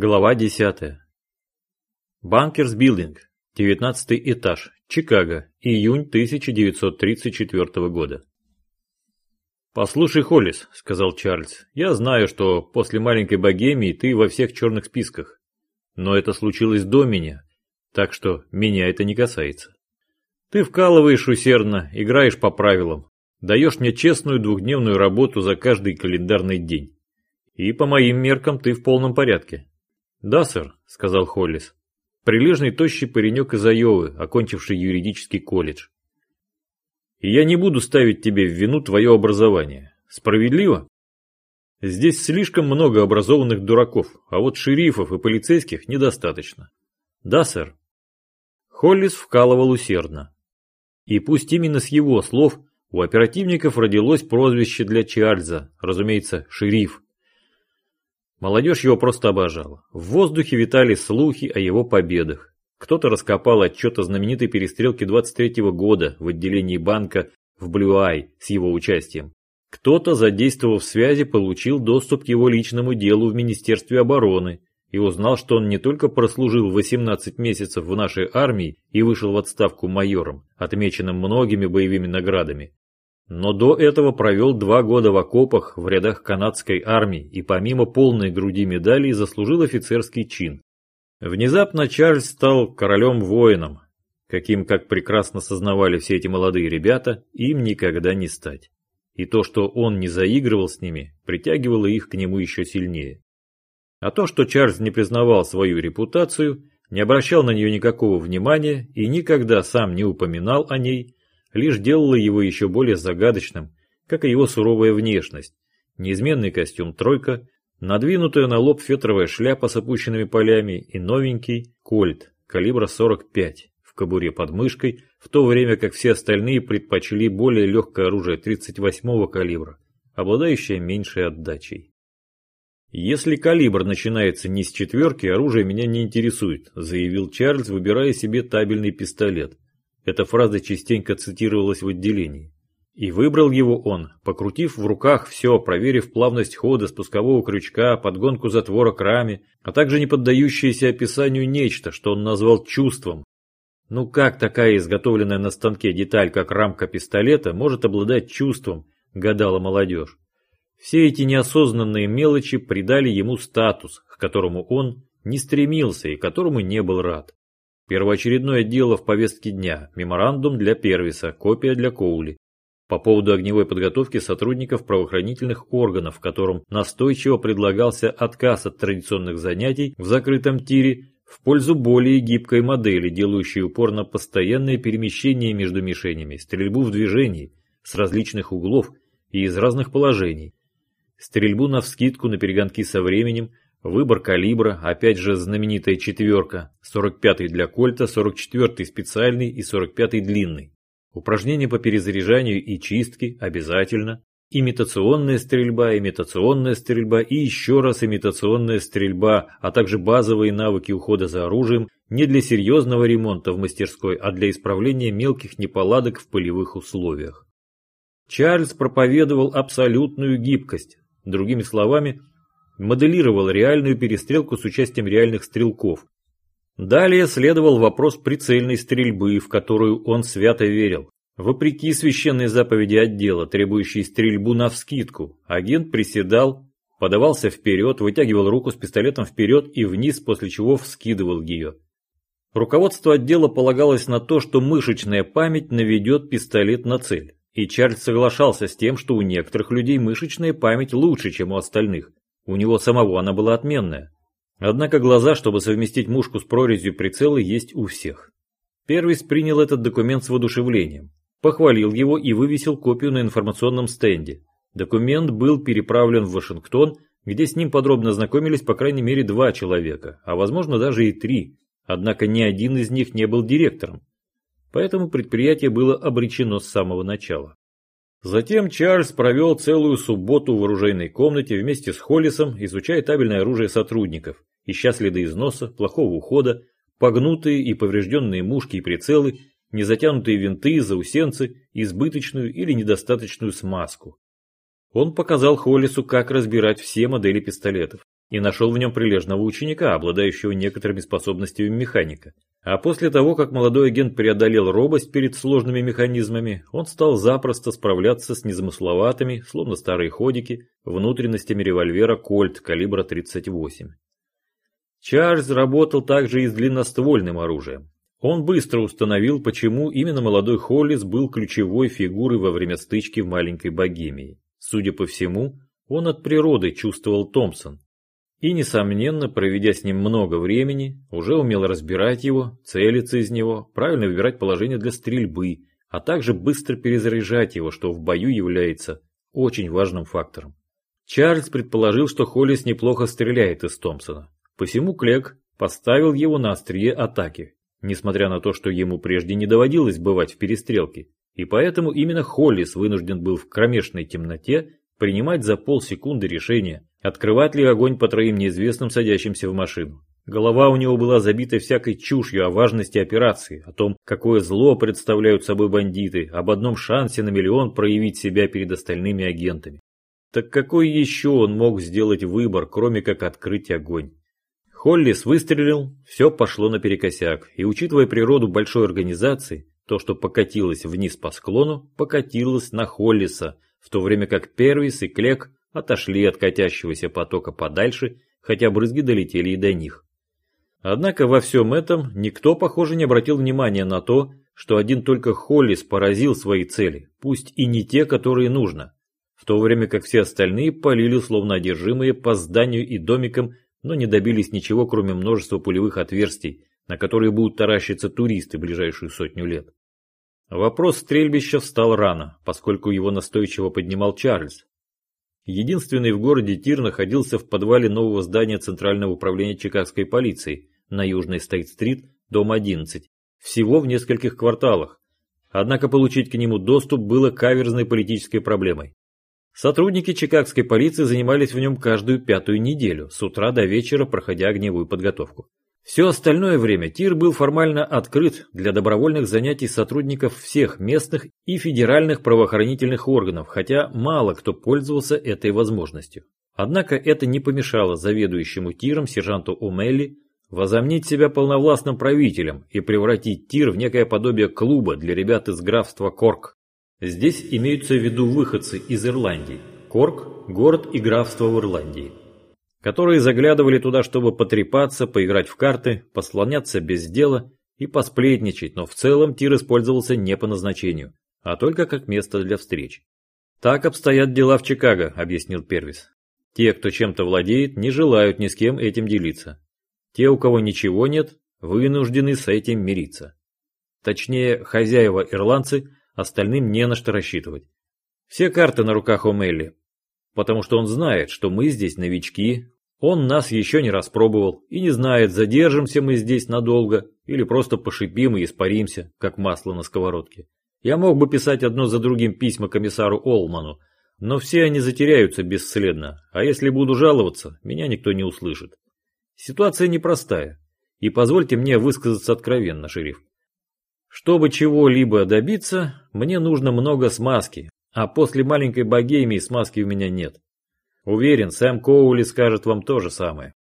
Глава 10. Банкерс Билдинг, 19 этаж, Чикаго, июнь 1934 года. «Послушай, Холлис», — сказал Чарльз, — «я знаю, что после маленькой богемии ты во всех черных списках. Но это случилось до меня, так что меня это не касается. Ты вкалываешь усердно, играешь по правилам, даешь мне честную двухдневную работу за каждый календарный день. И по моим меркам ты в полном порядке. «Да, сэр», — сказал Холлис. «Прилежный тощий паренек из Айовы, окончивший юридический колледж. И я не буду ставить тебе в вину твое образование. Справедливо? Здесь слишком много образованных дураков, а вот шерифов и полицейских недостаточно. Да, сэр. Холлис вкалывал усердно. И пусть именно с его слов у оперативников родилось прозвище для Чарльза, разумеется, шериф. Молодежь его просто обожала. В воздухе витали слухи о его победах. Кто-то раскопал отчет о знаменитой перестрелке 23 -го года в отделении банка в Блюай с его участием. Кто-то, задействовав связи, получил доступ к его личному делу в Министерстве обороны и узнал, что он не только прослужил 18 месяцев в нашей армии и вышел в отставку майором, отмеченным многими боевыми наградами, но до этого провел два года в окопах в рядах канадской армии и помимо полной груди медалей заслужил офицерский чин. Внезапно Чарльз стал королем-воином, каким, как прекрасно сознавали все эти молодые ребята, им никогда не стать. И то, что он не заигрывал с ними, притягивало их к нему еще сильнее. А то, что Чарльз не признавал свою репутацию, не обращал на нее никакого внимания и никогда сам не упоминал о ней – лишь делало его еще более загадочным, как и его суровая внешность. Неизменный костюм «тройка», надвинутая на лоб фетровая шляпа с опущенными полями и новенький кольт калибра 45 в кобуре под мышкой, в то время как все остальные предпочли более легкое оружие 38-го калибра, обладающее меньшей отдачей. «Если калибр начинается не с четверки, оружие меня не интересует», заявил Чарльз, выбирая себе табельный пистолет. Эта фраза частенько цитировалась в отделении. И выбрал его он, покрутив в руках все, проверив плавность хода спускового крючка, подгонку затвора к раме, а также не поддающееся описанию нечто, что он назвал чувством. Ну как такая изготовленная на станке деталь, как рамка пистолета, может обладать чувством, гадала молодежь. Все эти неосознанные мелочи придали ему статус, к которому он не стремился и которому не был рад. Первоочередное дело в повестке дня. Меморандум для Первиса, копия для Коули. По поводу огневой подготовки сотрудников правоохранительных органов, которым настойчиво предлагался отказ от традиционных занятий в закрытом тире в пользу более гибкой модели, делающей упор на постоянное перемещение между мишенями, стрельбу в движении, с различных углов и из разных положений, стрельбу на вскидку на перегонки со временем, Выбор калибра, опять же знаменитая четверка, 45-й для кольта, 44-й специальный и 45-й длинный. Упражнения по перезаряжанию и чистке обязательно. Имитационная стрельба, имитационная стрельба и еще раз имитационная стрельба, а также базовые навыки ухода за оружием не для серьезного ремонта в мастерской, а для исправления мелких неполадок в полевых условиях. Чарльз проповедовал абсолютную гибкость, другими словами, моделировал реальную перестрелку с участием реальных стрелков. Далее следовал вопрос прицельной стрельбы, в которую он свято верил. Вопреки священной заповеди отдела, требующей стрельбу навскидку, агент приседал, подавался вперед, вытягивал руку с пистолетом вперед и вниз, после чего вскидывал ее. Руководство отдела полагалось на то, что мышечная память наведет пистолет на цель. И Чарльз соглашался с тем, что у некоторых людей мышечная память лучше, чем у остальных. У него самого она была отменная. Однако глаза, чтобы совместить мушку с прорезью прицела, есть у всех. Первис принял этот документ с воодушевлением, похвалил его и вывесил копию на информационном стенде. Документ был переправлен в Вашингтон, где с ним подробно знакомились по крайней мере два человека, а возможно даже и три, однако ни один из них не был директором. Поэтому предприятие было обречено с самого начала. Затем Чарльз провел целую субботу в оружейной комнате вместе с Холлисом, изучая табельное оружие сотрудников, ища следы износа, плохого ухода, погнутые и поврежденные мушки и прицелы, незатянутые винты, заусенцы, избыточную или недостаточную смазку. Он показал Холлису, как разбирать все модели пистолетов. И нашел в нем прилежного ученика, обладающего некоторыми способностями механика. А после того, как молодой агент преодолел робость перед сложными механизмами, он стал запросто справляться с незамысловатыми, словно старые ходики, внутренностями револьвера «Кольт» калибра 38. Чарльз работал также и с длинноствольным оружием. Он быстро установил, почему именно молодой Холлис был ключевой фигурой во время стычки в маленькой Богемии. Судя по всему, он от природы чувствовал Томпсон. И, несомненно, проведя с ним много времени, уже умел разбирать его, целиться из него, правильно выбирать положение для стрельбы, а также быстро перезаряжать его, что в бою является очень важным фактором. Чарльз предположил, что Холлис неплохо стреляет из Томпсона. Посему Клек поставил его на острие атаки, несмотря на то, что ему прежде не доводилось бывать в перестрелке, и поэтому именно Холлис вынужден был в кромешной темноте принимать за полсекунды решение, открывать ли огонь по троим неизвестным, садящимся в машину. Голова у него была забита всякой чушью о важности операции, о том, какое зло представляют собой бандиты, об одном шансе на миллион проявить себя перед остальными агентами. Так какой еще он мог сделать выбор, кроме как открыть огонь? Холлис выстрелил, все пошло наперекосяк, и учитывая природу большой организации, то, что покатилось вниз по склону, покатилось на Холлиса, в то время как Первис и Клек отошли от катящегося потока подальше, хотя брызги долетели и до них. Однако во всем этом никто, похоже, не обратил внимания на то, что один только Холлис поразил свои цели, пусть и не те, которые нужно, в то время как все остальные полили словно одержимые по зданию и домикам, но не добились ничего, кроме множества пулевых отверстий, на которые будут таращиться туристы ближайшую сотню лет. Вопрос стрельбища встал рано, поскольку его настойчиво поднимал Чарльз. Единственный в городе тир находился в подвале нового здания Центрального управления Чикагской полиции на Южной Стейт-стрит, дом 11, всего в нескольких кварталах. Однако получить к нему доступ было каверзной политической проблемой. Сотрудники Чикагской полиции занимались в нем каждую пятую неделю, с утра до вечера проходя огневую подготовку. Все остальное время тир был формально открыт для добровольных занятий сотрудников всех местных и федеральных правоохранительных органов, хотя мало кто пользовался этой возможностью. Однако это не помешало заведующему тиром сержанту Умелли возомнить себя полновластным правителем и превратить тир в некое подобие клуба для ребят из графства Корк. Здесь имеются в виду выходцы из Ирландии. Корк – город и графство в Ирландии которые заглядывали туда, чтобы потрепаться, поиграть в карты, послоняться без дела и посплетничать, но в целом тир использовался не по назначению, а только как место для встреч. «Так обстоят дела в Чикаго», — объяснил Первис. «Те, кто чем-то владеет, не желают ни с кем этим делиться. Те, у кого ничего нет, вынуждены с этим мириться. Точнее, хозяева-ирландцы, остальным не на что рассчитывать. Все карты на руках у Мелли, потому что он знает, что мы здесь новички, он нас еще не распробовал и не знает, задержимся мы здесь надолго или просто пошипим и испаримся, как масло на сковородке. Я мог бы писать одно за другим письма комиссару Олману, но все они затеряются бесследно, а если буду жаловаться, меня никто не услышит. Ситуация непростая, и позвольте мне высказаться откровенно, шериф. Чтобы чего-либо добиться, мне нужно много смазки, а после маленькой богемии смазки у меня нет. Уверен, Сэм Коули скажет вам то же самое.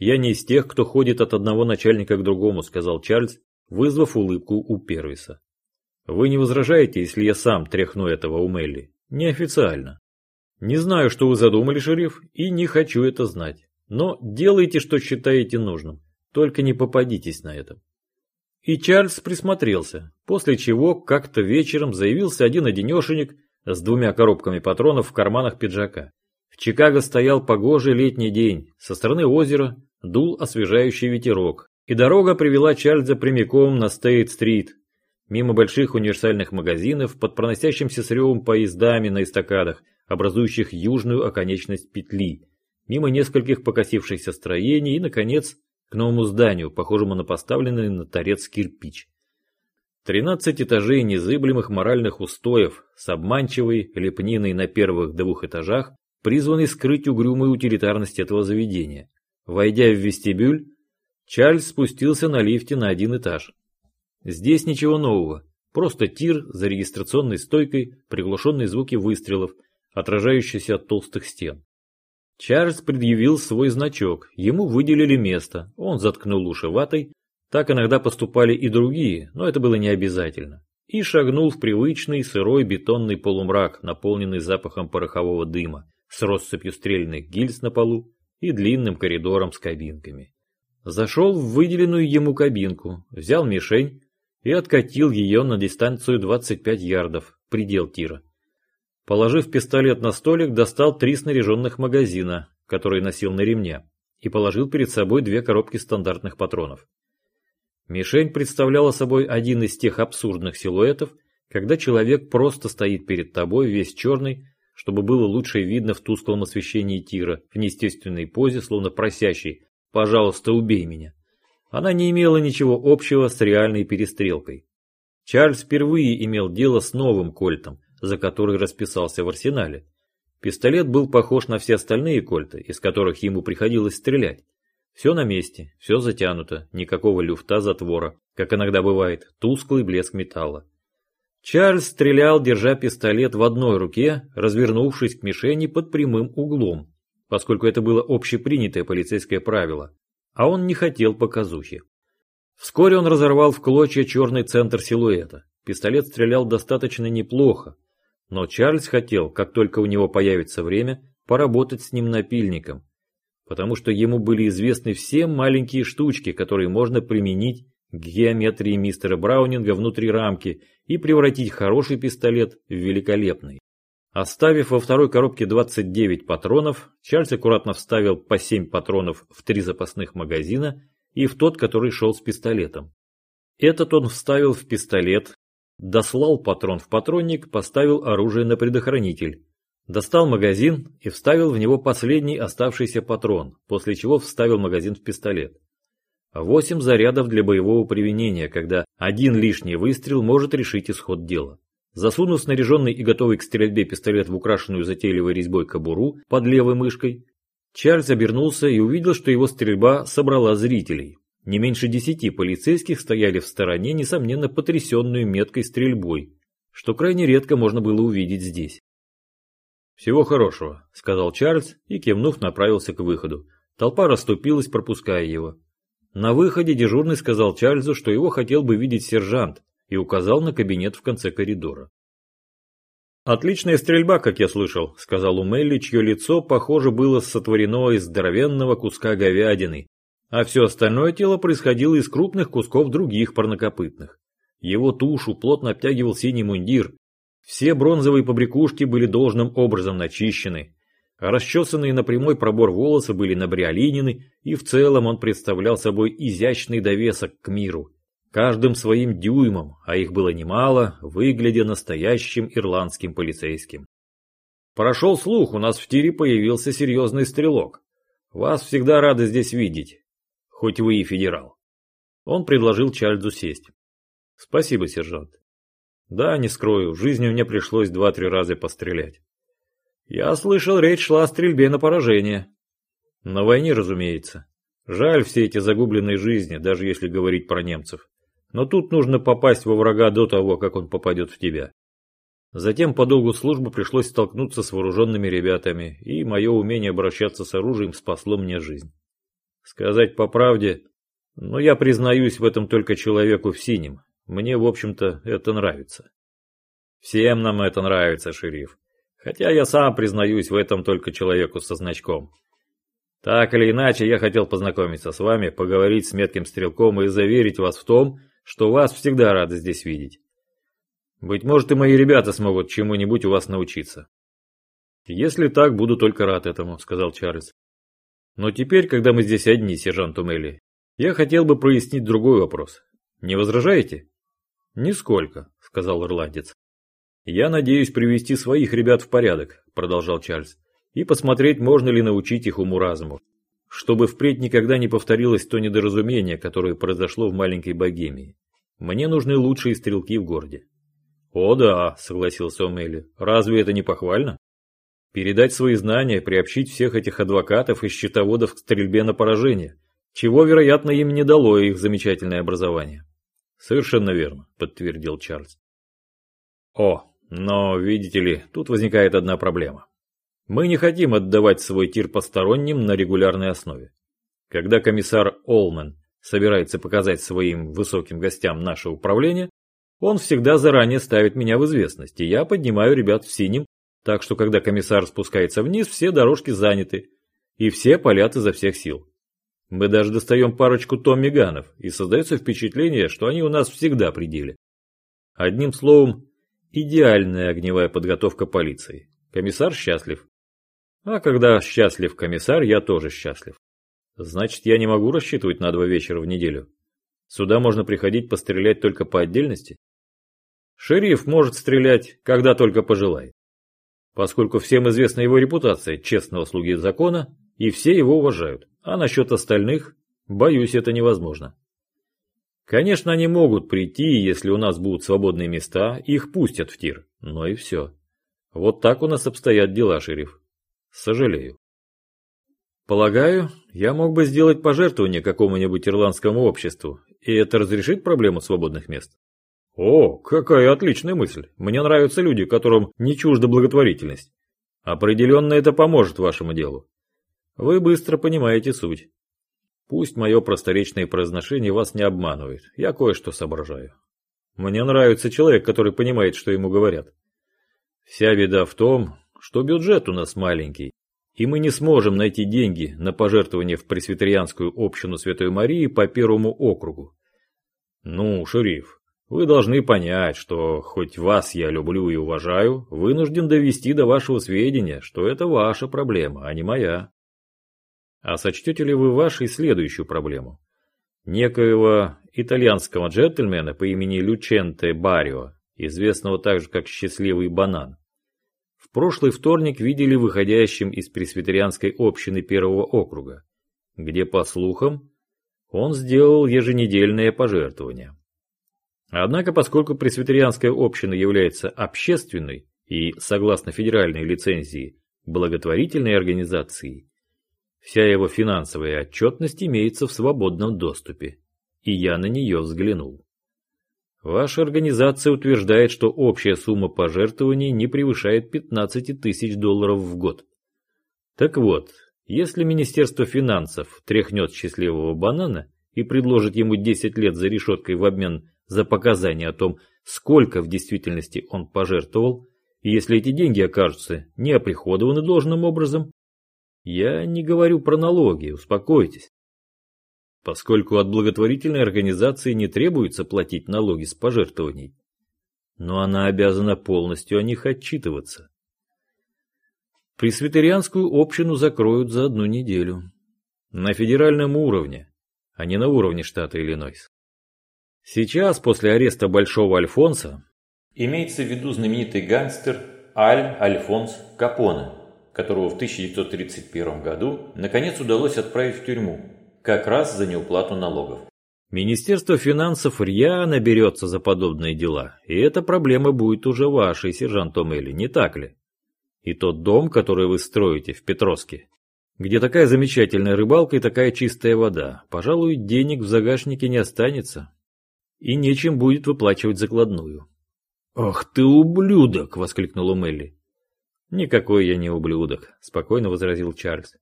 Я не из тех, кто ходит от одного начальника к другому, сказал Чарльз, вызвав улыбку у Первиса. Вы не возражаете, если я сам тряхну этого у Мелли? Неофициально. Не знаю, что вы задумали, шериф, и не хочу это знать. Но делайте, что считаете нужным. Только не попадитесь на этом. И Чарльз присмотрелся, после чего как-то вечером заявился один одинешенек с двумя коробками патронов в карманах пиджака. Чикаго стоял погожий летний день, со стороны озера дул освежающий ветерок, и дорога привела Чарльза прямиком на Стейт-стрит, мимо больших универсальных магазинов под проносящимся с ревом поездами на эстакадах, образующих южную оконечность петли, мимо нескольких покосившихся строений и, наконец, к новому зданию, похожему на поставленный на торец кирпич. Тринадцать этажей незыблемых моральных устоев с обманчивой лепниной на первых двух этажах, призванный скрыть угрюмую утилитарность этого заведения. Войдя в вестибюль, Чарльз спустился на лифте на один этаж. Здесь ничего нового, просто тир за регистрационной стойкой, приглушенные звуки выстрелов, отражающиеся от толстых стен. Чарльз предъявил свой значок, ему выделили место, он заткнул уши ватой, так иногда поступали и другие, но это было не обязательно, и шагнул в привычный сырой бетонный полумрак, наполненный запахом порохового дыма, с россыпью стрельных гильз на полу и длинным коридором с кабинками. Зашел в выделенную ему кабинку, взял мишень и откатил ее на дистанцию 25 ярдов, предел тира. Положив пистолет на столик, достал три снаряженных магазина, которые носил на ремне, и положил перед собой две коробки стандартных патронов. Мишень представляла собой один из тех абсурдных силуэтов, когда человек просто стоит перед тобой весь черный, чтобы было лучше видно в тусклом освещении тира, в неестественной позе, словно просящий «пожалуйста, убей меня». Она не имела ничего общего с реальной перестрелкой. Чарльз впервые имел дело с новым кольтом, за который расписался в арсенале. Пистолет был похож на все остальные кольты, из которых ему приходилось стрелять. Все на месте, все затянуто, никакого люфта затвора, как иногда бывает, тусклый блеск металла. Чарльз стрелял, держа пистолет в одной руке, развернувшись к мишени под прямым углом, поскольку это было общепринятое полицейское правило, а он не хотел показухи. Вскоре он разорвал в клочья черный центр силуэта. Пистолет стрелял достаточно неплохо, но Чарльз хотел, как только у него появится время, поработать с ним напильником, потому что ему были известны все маленькие штучки, которые можно применить к геометрии мистера Браунинга внутри рамки и превратить хороший пистолет в великолепный. Оставив во второй коробке 29 патронов, Чарльз аккуратно вставил по 7 патронов в три запасных магазина и в тот, который шел с пистолетом. Этот он вставил в пистолет, дослал патрон в патронник, поставил оружие на предохранитель, достал магазин и вставил в него последний оставшийся патрон, после чего вставил магазин в пистолет. Восемь зарядов для боевого применения, когда один лишний выстрел может решить исход дела. Засунув снаряженный и готовый к стрельбе пистолет в украшенную затейливой резьбой кобуру под левой мышкой, Чарльз обернулся и увидел, что его стрельба собрала зрителей. Не меньше десяти полицейских стояли в стороне, несомненно потрясенную меткой стрельбой, что крайне редко можно было увидеть здесь. «Всего хорошего», — сказал Чарльз и, кивнув, направился к выходу. Толпа расступилась, пропуская его. На выходе дежурный сказал Чарльзу, что его хотел бы видеть сержант, и указал на кабинет в конце коридора. «Отличная стрельба, как я слышал», — сказал Умелли, чье лицо, похоже, было сотворено из здоровенного куска говядины, а все остальное тело происходило из крупных кусков других парнокопытных. Его тушу плотно обтягивал синий мундир. Все бронзовые побрякушки были должным образом начищены, Расчесанные на прямой пробор волосы были набриолинены, и в целом он представлял собой изящный довесок к миру. Каждым своим дюймом, а их было немало, выглядя настоящим ирландским полицейским. Прошел слух, у нас в тире появился серьезный стрелок. Вас всегда рады здесь видеть, хоть вы и федерал. Он предложил Чарльзу сесть. Спасибо, сержант. Да, не скрою, в жизни мне пришлось два-три раза пострелять. Я слышал, речь шла о стрельбе на поражение. На войне, разумеется. Жаль все эти загубленные жизни, даже если говорить про немцев. Но тут нужно попасть во врага до того, как он попадет в тебя. Затем по долгу службы пришлось столкнуться с вооруженными ребятами, и мое умение обращаться с оружием спасло мне жизнь. Сказать по правде, но я признаюсь в этом только человеку в синем. Мне, в общем-то, это нравится. Всем нам это нравится, шериф. Хотя я сам признаюсь в этом только человеку со значком. Так или иначе, я хотел познакомиться с вами, поговорить с метким стрелком и заверить вас в том, что вас всегда рады здесь видеть. Быть может, и мои ребята смогут чему-нибудь у вас научиться. Если так, буду только рад этому, сказал Чарльз. Но теперь, когда мы здесь одни, сержант Умели, я хотел бы прояснить другой вопрос. Не возражаете? Нисколько, сказал ирландец. «Я надеюсь привести своих ребят в порядок», – продолжал Чарльз, «и посмотреть, можно ли научить их уму-разуму, чтобы впредь никогда не повторилось то недоразумение, которое произошло в маленькой Богемии. Мне нужны лучшие стрелки в городе». «О да», – согласился Омели, – «разве это не похвально?» Передать свои знания, приобщить всех этих адвокатов и счетоводов к стрельбе на поражение, чего, вероятно, им не дало их замечательное образование. Совершенно верно, подтвердил Чарльз. О, но, видите ли, тут возникает одна проблема. Мы не хотим отдавать свой тир посторонним на регулярной основе. Когда комиссар Олман собирается показать своим высоким гостям наше управление, он всегда заранее ставит меня в известность, и я поднимаю ребят в синем, так что когда комиссар спускается вниз, все дорожки заняты, и все палят изо всех сил. Мы даже достаем парочку Томми Ганов, и создается впечатление, что они у нас всегда при деле. Одним словом, идеальная огневая подготовка полиции. Комиссар счастлив. А когда счастлив комиссар, я тоже счастлив. Значит, я не могу рассчитывать на два вечера в неделю. Сюда можно приходить пострелять только по отдельности. Шериф может стрелять, когда только пожелает. Поскольку всем известна его репутация честного слуги закона, и все его уважают. А насчет остальных, боюсь, это невозможно. Конечно, они могут прийти, если у нас будут свободные места, их пустят в тир. Но и все. Вот так у нас обстоят дела, шериф. Сожалею. Полагаю, я мог бы сделать пожертвование какому-нибудь ирландскому обществу, и это разрешит проблему свободных мест. О, какая отличная мысль. Мне нравятся люди, которым не чужда благотворительность. Определенно это поможет вашему делу. Вы быстро понимаете суть. Пусть мое просторечное произношение вас не обманывает, я кое-что соображаю. Мне нравится человек, который понимает, что ему говорят. Вся беда в том, что бюджет у нас маленький, и мы не сможем найти деньги на пожертвование в пресвитерианскую общину Святой Марии по первому округу. Ну, шериф, вы должны понять, что хоть вас я люблю и уважаю, вынужден довести до вашего сведения, что это ваша проблема, а не моя. А сочтете ли вы вашей следующую проблему? Некоего итальянского джентльмена по имени Люченте Барио, известного также как Счастливый Банан, в прошлый вторник видели выходящим из пресвитерианской общины первого округа, где, по слухам, он сделал еженедельное пожертвование. Однако, поскольку пресвитерианская община является общественной и, согласно федеральной лицензии, благотворительной организацией, вся его финансовая отчетность имеется в свободном доступе, и я на нее взглянул. Ваша организация утверждает, что общая сумма пожертвований не превышает 15 тысяч долларов в год. Так вот, если Министерство финансов тряхнет счастливого банана и предложит ему 10 лет за решеткой в обмен за показания о том, сколько в действительности он пожертвовал, и если эти деньги окажутся не оприходованы должным образом, я не говорю про налоги, успокойтесь поскольку от благотворительной организации не требуется платить налоги с пожертвований. Но она обязана полностью о них отчитываться. Пресвитерианскую общину закроют за одну неделю. На федеральном уровне, а не на уровне штата Иллинойс. Сейчас, после ареста Большого Альфонса, имеется в виду знаменитый гангстер Аль Альфонс Капоне, которого в 1931 году наконец удалось отправить в тюрьму как раз за неуплату налогов. Министерство финансов рьяно берется за подобные дела, и эта проблема будет уже вашей, сержант Омели, не так ли? И тот дом, который вы строите в Петроске, где такая замечательная рыбалка и такая чистая вода, пожалуй, денег в загашнике не останется, и нечем будет выплачивать закладную. «Ах ты ублюдок!» — воскликнула Мелли. «Никакой я не ублюдок», — спокойно возразил Чарльз.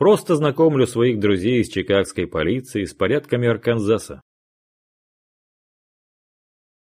Просто знакомлю своих друзей из чикагской полиции с порядками Арканзаса.